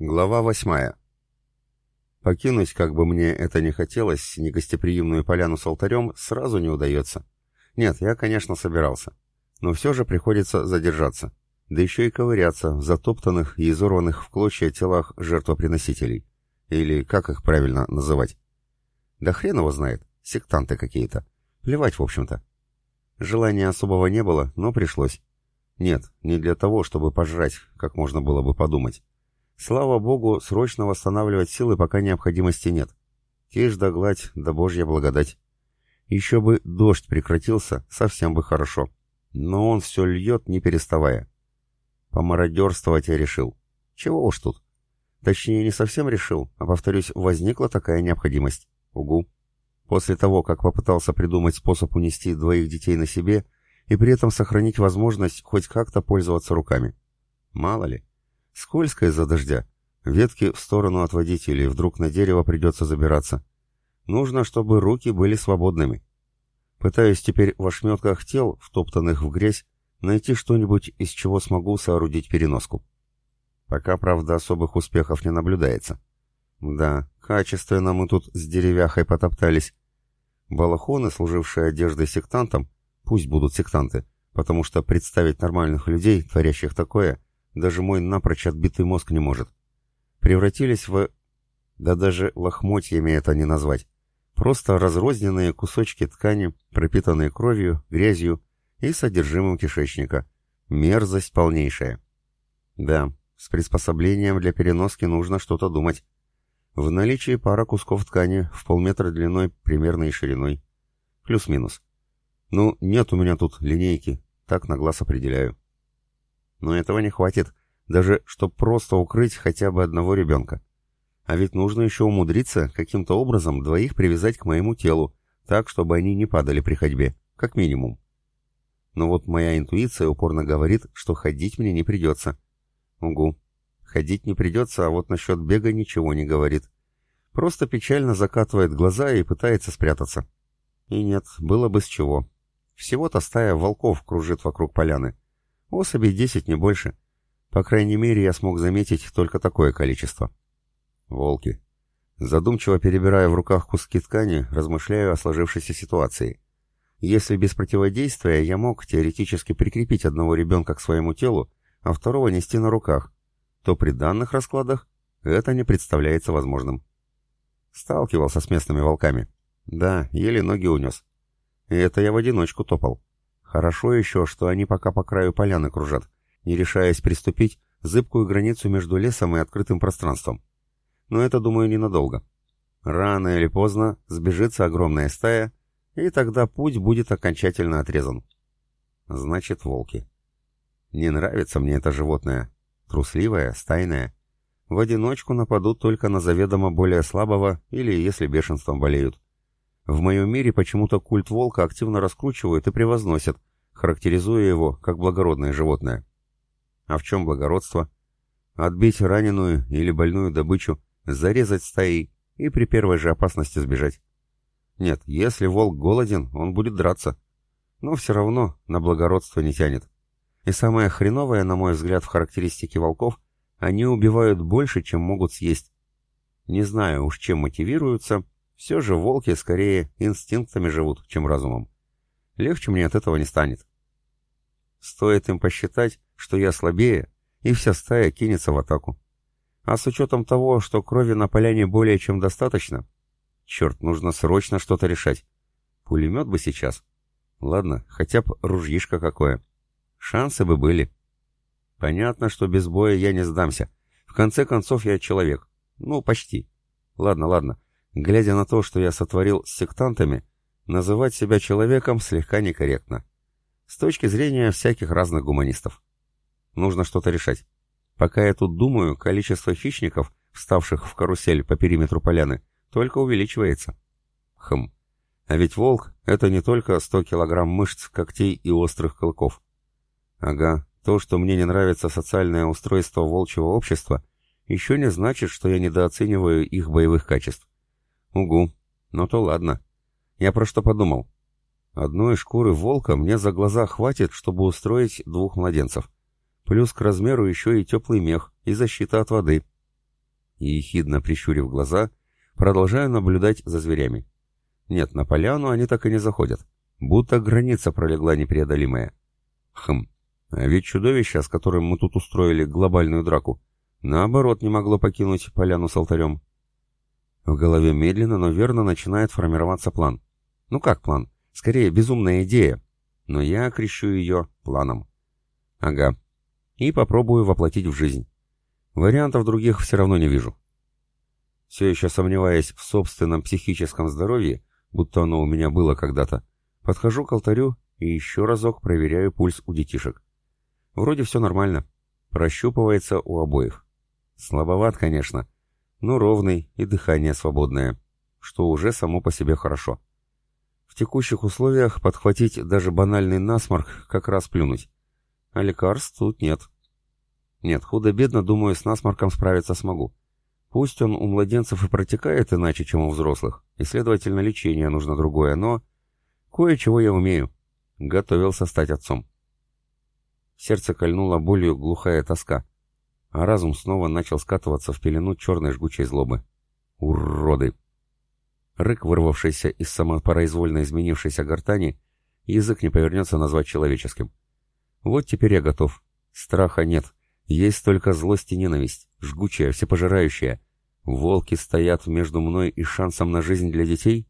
Глава восьмая. Покинуть, как бы мне это ни хотелось, негостеприимную поляну с алтарем сразу не удается. Нет, я, конечно, собирался. Но все же приходится задержаться. Да еще и ковыряться в затоптанных и изорванных в клочья телах жертвоприносителей. Или как их правильно называть? Да хрен его знает. Сектанты какие-то. Плевать, в общем-то. Желания особого не было, но пришлось. Нет, не для того, чтобы пожрать, как можно было бы подумать. Слава богу, срочно восстанавливать силы пока необходимости нет. Тишь да гладь, да божья благодать. Еще бы дождь прекратился, совсем бы хорошо. Но он все льет, не переставая. Помародерствовать я решил. Чего уж тут. Точнее, не совсем решил, а, повторюсь, возникла такая необходимость. Угу. После того, как попытался придумать способ унести двоих детей на себе и при этом сохранить возможность хоть как-то пользоваться руками. Мало ли. Скользко из-за дождя. Ветки в сторону отводить или вдруг на дерево придется забираться. Нужно, чтобы руки были свободными. Пытаюсь теперь в ошметках тел, втоптанных в грязь, найти что-нибудь, из чего смогу соорудить переноску. Пока, правда, особых успехов не наблюдается. Да, качественно мы тут с деревяхой потоптались. Балахоны, служившие одеждой сектантам, пусть будут сектанты, потому что представить нормальных людей, творящих такое, даже мой напрочь отбитый мозг не может. Превратились в... Да даже лохмотьями это не назвать. Просто разрозненные кусочки ткани, пропитанные кровью, грязью и содержимым кишечника. Мерзость полнейшая. Да, с приспособлением для переноски нужно что-то думать. В наличии пара кусков ткани в полметра длиной примерно и шириной. Плюс-минус. Ну, нет у меня тут линейки, так на глаз определяю. Но этого не хватит, даже чтобы просто укрыть хотя бы одного ребенка. А ведь нужно еще умудриться каким-то образом двоих привязать к моему телу, так, чтобы они не падали при ходьбе, как минимум. Но вот моя интуиция упорно говорит, что ходить мне не придется. Угу. Ходить не придется, а вот насчет бега ничего не говорит. Просто печально закатывает глаза и пытается спрятаться. И нет, было бы с чего. Всего-то стая волков кружит вокруг поляны. Особей десять, не больше. По крайней мере, я смог заметить только такое количество. Волки. Задумчиво перебирая в руках куски ткани, размышляю о сложившейся ситуации. Если без противодействия я мог теоретически прикрепить одного ребенка к своему телу, а второго нести на руках, то при данных раскладах это не представляется возможным. Сталкивался с местными волками. Да, еле ноги унес. И это я в одиночку топал. Хорошо еще, что они пока по краю поляны кружат, не решаясь приступить зыбкую границу между лесом и открытым пространством. Но это, думаю, ненадолго. Рано или поздно сбежится огромная стая, и тогда путь будет окончательно отрезан. Значит, волки. Не нравится мне это животное. Трусливое, стайное. В одиночку нападут только на заведомо более слабого или если бешенством болеют. В моем мире почему-то культ волка активно раскручивают и превозносят, характеризуя его как благородное животное. А в чем благородство? Отбить раненую или больную добычу, зарезать стаи и при первой же опасности сбежать. Нет, если волк голоден, он будет драться. Но все равно на благородство не тянет. И самое хреновое, на мой взгляд, в характеристике волков, они убивают больше, чем могут съесть. Не знаю уж чем мотивируются, все же волки скорее инстинктами живут, чем разумом. Легче мне от этого не станет. Стоит им посчитать, что я слабее, и вся стая кинется в атаку. А с учетом того, что крови на поляне более чем достаточно, черт, нужно срочно что-то решать. Пулемет бы сейчас. Ладно, хотя бы ружьишко какое. Шансы бы были. Понятно, что без боя я не сдамся. В конце концов, я человек. Ну, почти. Ладно, ладно. Глядя на то, что я сотворил с сектантами, называть себя человеком слегка некорректно. С точки зрения всяких разных гуманистов. Нужно что-то решать. Пока я тут думаю, количество хищников, вставших в карусель по периметру поляны, только увеличивается. Хм. А ведь волк — это не только 100 килограмм мышц, когтей и острых клыков. Ага, то, что мне не нравится социальное устройство волчьего общества, еще не значит, что я недооцениваю их боевых качеств. Угу. Ну то ладно. Я про что подумал. Одной шкуры волка мне за глаза хватит, чтобы устроить двух младенцев. Плюс к размеру еще и теплый мех и защита от воды. и, ехидно прищурив глаза, продолжаю наблюдать за зверями. Нет, на поляну они так и не заходят, будто граница пролегла непреодолимая. Хм, а ведь чудовище, с которым мы тут устроили глобальную драку, наоборот не могло покинуть поляну с алтарем. В голове медленно, но верно начинает формироваться план. Ну как план? Скорее, безумная идея. Но я окрещу ее планом. Ага. И попробую воплотить в жизнь. Вариантов других все равно не вижу. Все еще сомневаясь в собственном психическом здоровье, будто оно у меня было когда-то, подхожу к алтарю и еще разок проверяю пульс у детишек. Вроде все нормально. Прощупывается у обоих. Слабоват, конечно, но ровный и дыхание свободное, что уже само по себе хорошо. В текущих условиях подхватить даже банальный насморк как раз плюнуть. А лекарств тут нет. Нет, худо-бедно, думаю, с насморком справиться смогу. Пусть он у младенцев и протекает иначе, чем у взрослых, и, следовательно, лечение нужно другое, но... Кое-чего я умею. Готовился стать отцом. Сердце кольнуло болью глухая тоска, а разум снова начал скатываться в пелену черной жгучей злобы. Уроды! Рык, вырвавшийся из самопроизвольно изменившейся гортани, язык не повернется назвать человеческим. Вот теперь я готов. Страха нет. Есть только злость и ненависть, жгучая, всепожирающая. Волки стоят между мной и шансом на жизнь для детей?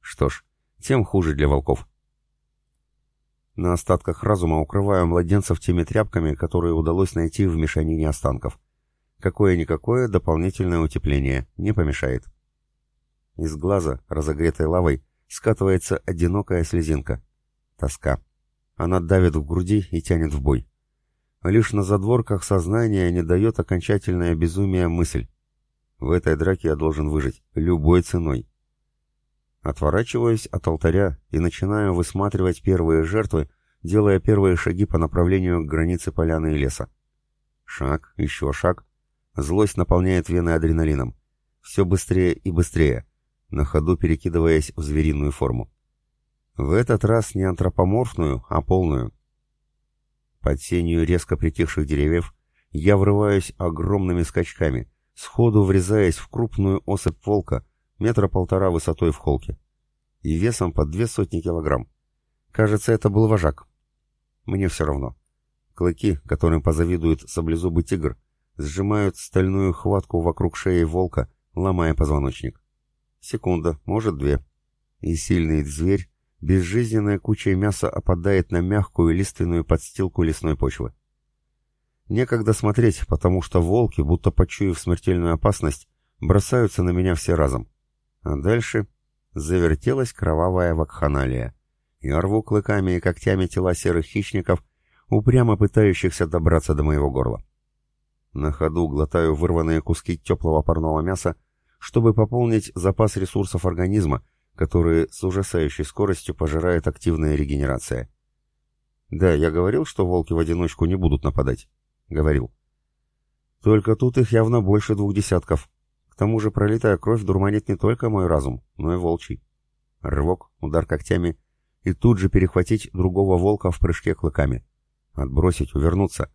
Что ж, тем хуже для волков. На остатках разума укрываю младенцев теми тряпками, которые удалось найти в мешанине останков. Какое-никакое дополнительное утепление не помешает. Из глаза, разогретой лавой, скатывается одинокая слезинка. Тоска. Она давит в груди и тянет в бой. Лишь на задворках сознания не дает окончательное безумие мысль. В этой драке я должен выжить, любой ценой. Отворачиваюсь от алтаря и начинаю высматривать первые жертвы, делая первые шаги по направлению к границе поляны и леса. Шаг, еще шаг. Злость наполняет вены адреналином. Все быстрее и быстрее, на ходу перекидываясь в звериную форму. В этот раз не антропоморфную, а полную. Под сенью резко притихших деревьев я врываюсь огромными скачками, сходу врезаясь в крупную особь волка, метра полтора высотой в холке, и весом под две сотни килограмм. Кажется, это был вожак. Мне все равно. Клыки, которым позавидует саблезубый тигр, сжимают стальную хватку вокруг шеи волка, ломая позвоночник. Секунда, может две. И сильный зверь безжизненная куча мяса опадает на мягкую лиственную подстилку лесной почвы. Некогда смотреть, потому что волки, будто почуяв смертельную опасность, бросаются на меня все разом. А дальше завертелась кровавая вакханалия. Я рву клыками и когтями тела серых хищников, упрямо пытающихся добраться до моего горла. На ходу глотаю вырванные куски теплого парного мяса, чтобы пополнить запас ресурсов организма, которые с ужасающей скоростью пожирает активная регенерация. Да, я говорил, что волки в одиночку не будут нападать. Говорил. Только тут их явно больше двух десятков. Тому же пролитая кровь дурманит не только мой разум, но и волчий. Рывок, удар когтями и тут же перехватить другого волка в прыжке клыками. Отбросить, увернуться.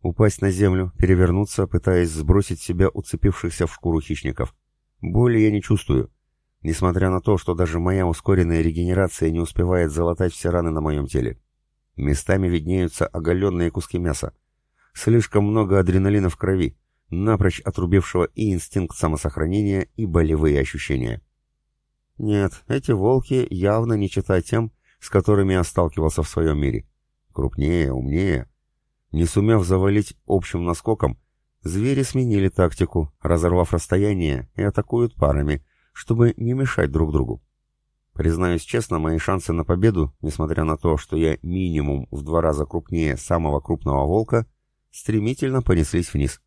Упасть на землю, перевернуться, пытаясь сбросить себя уцепившихся в шкуру хищников. Боли я не чувствую, несмотря на то, что даже моя ускоренная регенерация не успевает залатать все раны на моем теле. Местами виднеются оголенные куски мяса. Слишком много адреналина в крови, напрочь отрубившего и инстинкт самосохранения, и болевые ощущения. Нет, эти волки явно не читают тем, с которыми я сталкивался в своем мире. Крупнее, умнее. Не сумев завалить общим наскоком, звери сменили тактику, разорвав расстояние, и атакуют парами — чтобы не мешать друг другу. Признаюсь честно, мои шансы на победу, несмотря на то, что я минимум в два раза крупнее самого крупного волка, стремительно понеслись вниз.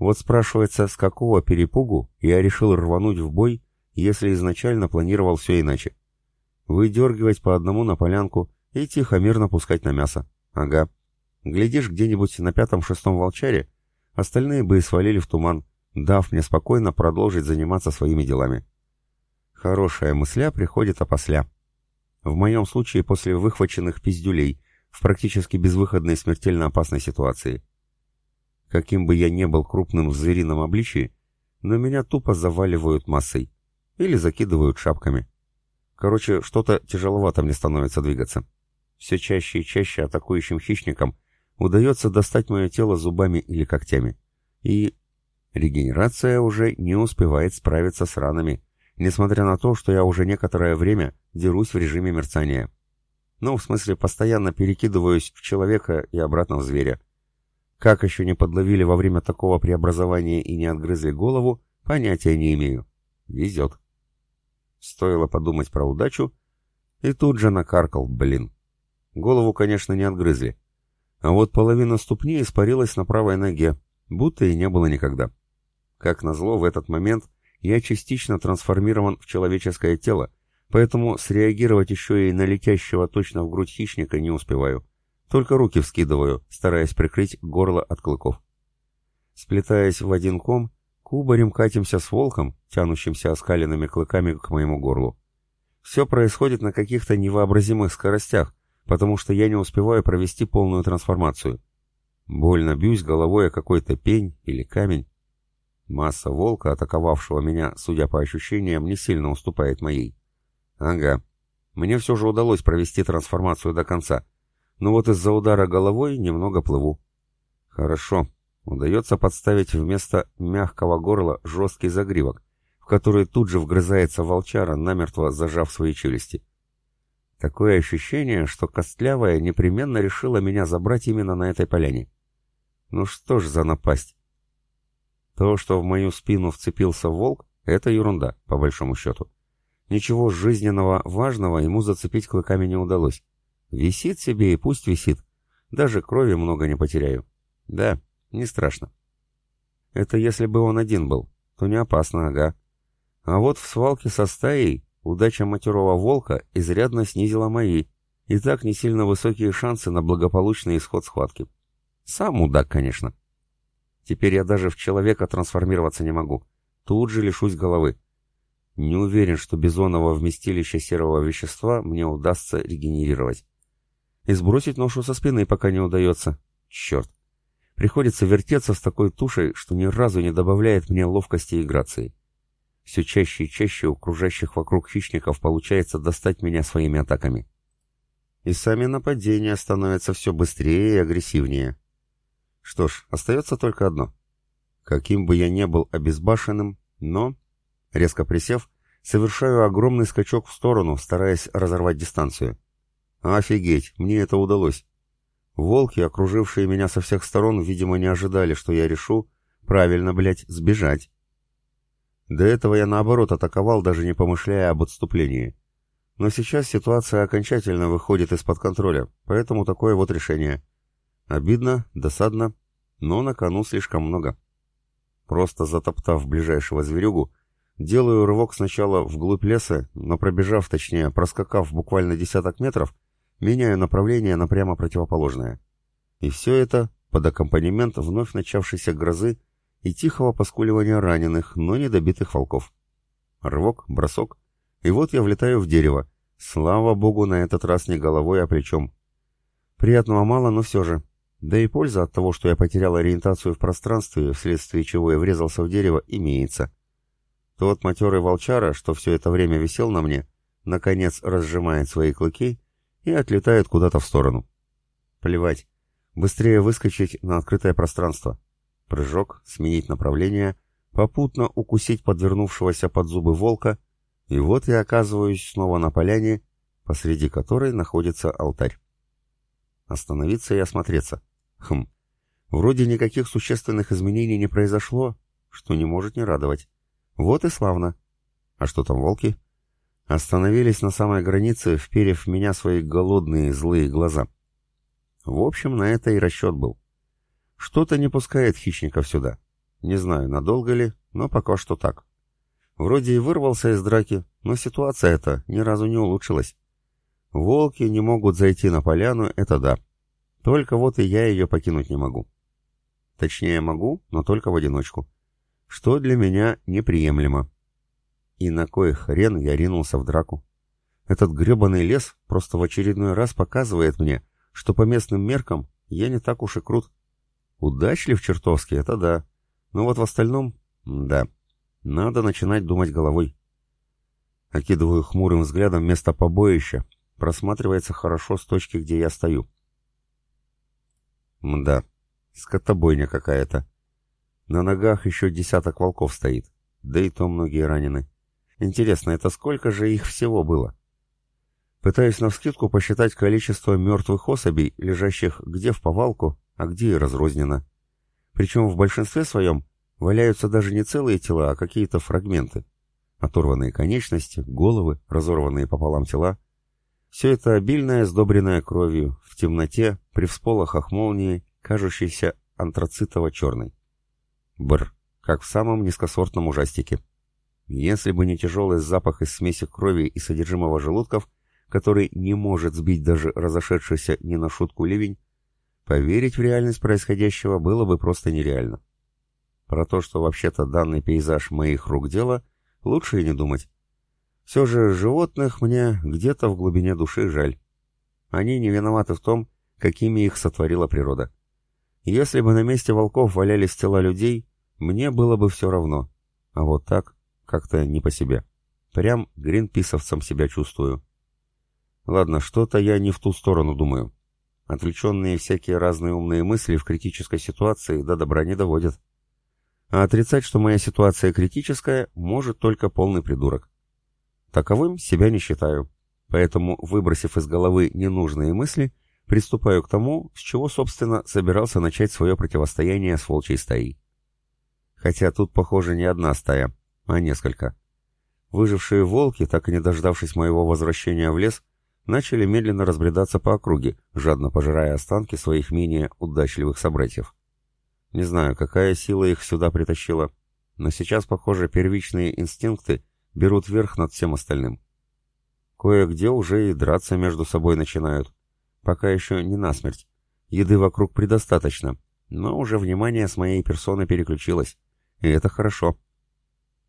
Вот спрашивается, с какого перепугу я решил рвануть в бой, если изначально планировал все иначе. Выдергивать по одному на полянку и тихо мирно пускать на мясо. Ага. Глядишь, где-нибудь на пятом-шестом волчаре, остальные бы и свалили в туман, дав мне спокойно продолжить заниматься своими делами. Хорошая мысля приходит опосля. В моем случае после выхваченных пиздюлей в практически безвыходной смертельно опасной ситуации. Каким бы я ни был крупным в зверином обличии, но меня тупо заваливают массой. Или закидывают шапками. Короче, что-то тяжеловато мне становится двигаться. Все чаще и чаще атакующим хищникам удается достать мое тело зубами или когтями. И регенерация уже не успевает справиться с ранами, несмотря на то, что я уже некоторое время дерусь в режиме мерцания. Ну, в смысле, постоянно перекидываюсь в человека и обратно в зверя. Как еще не подловили во время такого преобразования и не отгрызли голову, понятия не имею. Везет. Стоило подумать про удачу, и тут же накаркал, блин. Голову, конечно, не отгрызли. А вот половина ступни испарилась на правой ноге, будто и не было никогда. Как назло, в этот момент я частично трансформирован в человеческое тело, поэтому среагировать еще и на летящего точно в грудь хищника не успеваю. Только руки вскидываю, стараясь прикрыть горло от клыков. Сплетаясь в один ком, кубарем катимся с волком, тянущимся оскаленными клыками к моему горлу. Все происходит на каких-то невообразимых скоростях, потому что я не успеваю провести полную трансформацию. Больно бьюсь головой о какой-то пень или камень. Масса волка, атаковавшего меня, судя по ощущениям, не сильно уступает моей. Ага. Мне все же удалось провести трансформацию до конца. Но вот из-за удара головой немного плыву. Хорошо. Удается подставить вместо мягкого горла жесткий загривок, в который тут же вгрызается волчара, намертво зажав свои челюсти. Такое ощущение, что Костлявая непременно решила меня забрать именно на этой поляне. Ну что ж за напасть? То, что в мою спину вцепился волк, это ерунда, по большому счету. Ничего жизненного важного ему зацепить клыками не удалось. Висит себе и пусть висит. Даже крови много не потеряю. Да, не страшно. Это если бы он один был, то не опасно, ага. А вот в свалке со стаей Удача матерого волка изрядно снизила мои, и так не сильно высокие шансы на благополучный исход схватки. Сам мудак, конечно. Теперь я даже в человека трансформироваться не могу. Тут же лишусь головы. Не уверен, что бизоново вместилище серого вещества мне удастся регенерировать. И сбросить ношу со спины пока не удается. Черт. Приходится вертеться с такой тушей, что ни разу не добавляет мне ловкости и грации. Все чаще и чаще у кружащих вокруг хищников получается достать меня своими атаками. И сами нападения становятся все быстрее и агрессивнее. Что ж, остается только одно. Каким бы я ни был обезбашенным, но, резко присев, совершаю огромный скачок в сторону, стараясь разорвать дистанцию. Офигеть, мне это удалось. Волки, окружившие меня со всех сторон, видимо, не ожидали, что я решу, правильно, блядь, сбежать. До этого я наоборот атаковал, даже не помышляя об отступлении. Но сейчас ситуация окончательно выходит из-под контроля, поэтому такое вот решение. Обидно, досадно, но на кону слишком много. Просто затоптав ближайшего зверюгу, делаю рывок сначала вглубь леса, но пробежав, точнее, проскакав буквально десяток метров, меняю направление на прямо противоположное. И все это под аккомпанемент вновь начавшейся грозы и тихого поскуливания раненых, но недобитых волков. Рывок, бросок, и вот я влетаю в дерево. Слава богу, на этот раз не головой, а плечом. Приятного мало, но все же. Да и польза от того, что я потерял ориентацию в пространстве, вследствие чего я врезался в дерево, имеется. Тот матерый волчара, что все это время висел на мне, наконец разжимает свои клыки и отлетает куда-то в сторону. Плевать. Быстрее выскочить на открытое пространство. Прыжок, сменить направление, попутно укусить подвернувшегося под зубы волка, и вот я оказываюсь снова на поляне, посреди которой находится алтарь. Остановиться и осмотреться. Хм, вроде никаких существенных изменений не произошло, что не может не радовать. Вот и славно. А что там волки? Остановились на самой границе, вперев в меня свои голодные злые глаза. В общем, на это и расчет был. Что-то не пускает хищников сюда. Не знаю, надолго ли, но пока что так. Вроде и вырвался из драки, но ситуация эта ни разу не улучшилась. Волки не могут зайти на поляну, это да. Только вот и я ее покинуть не могу. Точнее, могу, но только в одиночку. Что для меня неприемлемо. И на кой хрен я ринулся в драку? Этот гребаный лес просто в очередной раз показывает мне, что по местным меркам я не так уж и крут. Удачлив чертовски, это да. Но вот в остальном, да. Надо начинать думать головой. Окидываю хмурым взглядом место побоища. Просматривается хорошо с точки, где я стою. Мда, скотобойня какая-то. На ногах еще десяток волков стоит, да и то многие ранены. Интересно, это сколько же их всего было? Пытаюсь навскидку посчитать количество мертвых особей, лежащих где в повалку, а где и разрозненно. Причем в большинстве своем валяются даже не целые тела, а какие-то фрагменты. Оторванные конечности, головы, разорванные пополам тела. Все это обильное, сдобренное кровью, в темноте, при всполохах молнии, кажущейся антрацитово-черной. Бр, как в самом низкосортном ужастике. Если бы не тяжелый запах из смеси крови и содержимого желудков, который не может сбить даже разошедшийся не на шутку ливень, поверить в реальность происходящего было бы просто нереально. Про то, что вообще-то данный пейзаж моих рук дело, лучше и не думать. Все же животных мне где-то в глубине души жаль. Они не виноваты в том, какими их сотворила природа. Если бы на месте волков валялись тела людей, мне было бы все равно. А вот так, как-то не по себе. Прям гринписовцем себя чувствую. Ладно, что-то я не в ту сторону думаю. Отвлеченные всякие разные умные мысли в критической ситуации до добра не доводят. А отрицать, что моя ситуация критическая, может только полный придурок. Таковым себя не считаю. Поэтому, выбросив из головы ненужные мысли, приступаю к тому, с чего, собственно, собирался начать свое противостояние с волчьей стаей. Хотя тут, похоже, не одна стая, а несколько. Выжившие волки, так и не дождавшись моего возвращения в лес, начали медленно разбредаться по округе, жадно пожирая останки своих менее удачливых собратьев. Не знаю, какая сила их сюда притащила, но сейчас, похоже, первичные инстинкты берут верх над всем остальным. Кое-где уже и драться между собой начинают. Пока еще не насмерть. Еды вокруг предостаточно, но уже внимание с моей персоны переключилось. И это хорошо.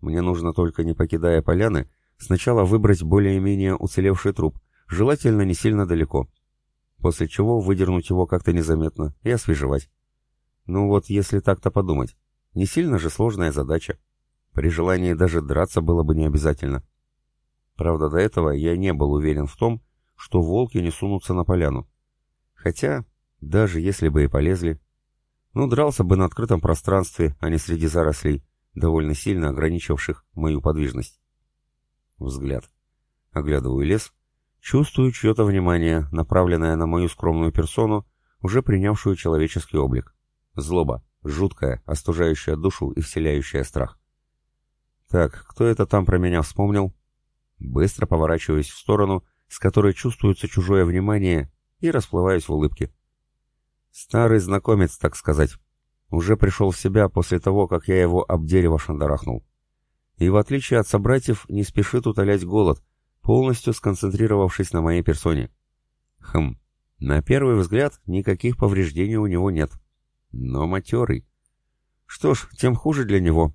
Мне нужно только, не покидая поляны, сначала выбрать более-менее уцелевший труп, желательно не сильно далеко, после чего выдернуть его как-то незаметно и освежевать. Ну вот, если так-то подумать, не сильно же сложная задача. При желании даже драться было бы не обязательно. Правда, до этого я не был уверен в том, что волки не сунутся на поляну. Хотя, даже если бы и полезли, ну, дрался бы на открытом пространстве, а не среди зарослей, довольно сильно ограничивших мою подвижность. Взгляд. Оглядываю лес Чувствую чье-то внимание, направленное на мою скромную персону, уже принявшую человеческий облик. Злоба, жуткая, остужающая душу и вселяющая страх. Так, кто это там про меня вспомнил? Быстро поворачиваюсь в сторону, с которой чувствуется чужое внимание, и расплываюсь в улыбке. Старый знакомец, так сказать. Уже пришел в себя после того, как я его об дерево шандарахнул. И в отличие от собратьев, не спешит утолять голод, полностью сконцентрировавшись на моей персоне. Хм, на первый взгляд никаких повреждений у него нет. Но матерый. Что ж, тем хуже для него.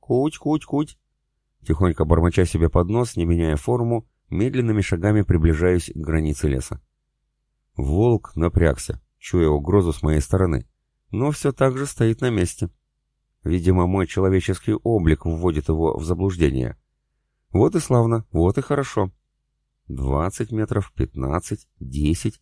Куть, куть, куть. Тихонько бормоча себе под нос, не меняя форму, медленными шагами приближаюсь к границе леса. Волк напрягся, чуя угрозу с моей стороны, но все так же стоит на месте. Видимо, мой человеческий облик вводит его в заблуждение. Вот и славно, вот и хорошо. Двадцать метров, пятнадцать, десять.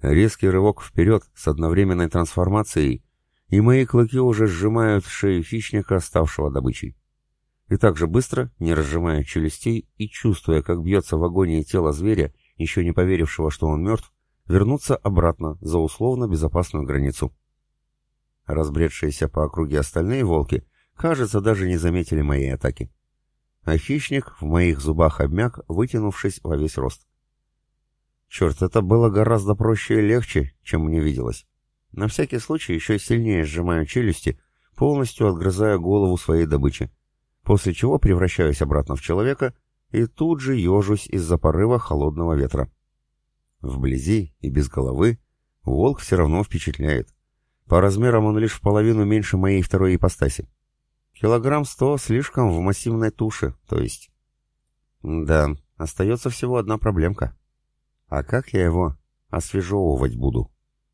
Резкий рывок вперед с одновременной трансформацией, и мои клыки уже сжимают шею хищника, ставшего добычей. И так же быстро, не разжимая челюстей и чувствуя, как бьется в агонии тело зверя, еще не поверившего, что он мертв, вернуться обратно за условно безопасную границу. Разбредшиеся по округе остальные волки, кажется, даже не заметили моей атаки а хищник в моих зубах обмяк, вытянувшись во весь рост. Черт, это было гораздо проще и легче, чем мне виделось. На всякий случай еще сильнее сжимаю челюсти, полностью отгрызая голову своей добычи, после чего превращаюсь обратно в человека и тут же ежусь из-за порыва холодного ветра. Вблизи и без головы волк все равно впечатляет. По размерам он лишь в половину меньше моей второй ипостаси. Килограмм сто слишком в массивной туше, то есть. Да, остается всего одна проблемка. А как я его освежевывать буду?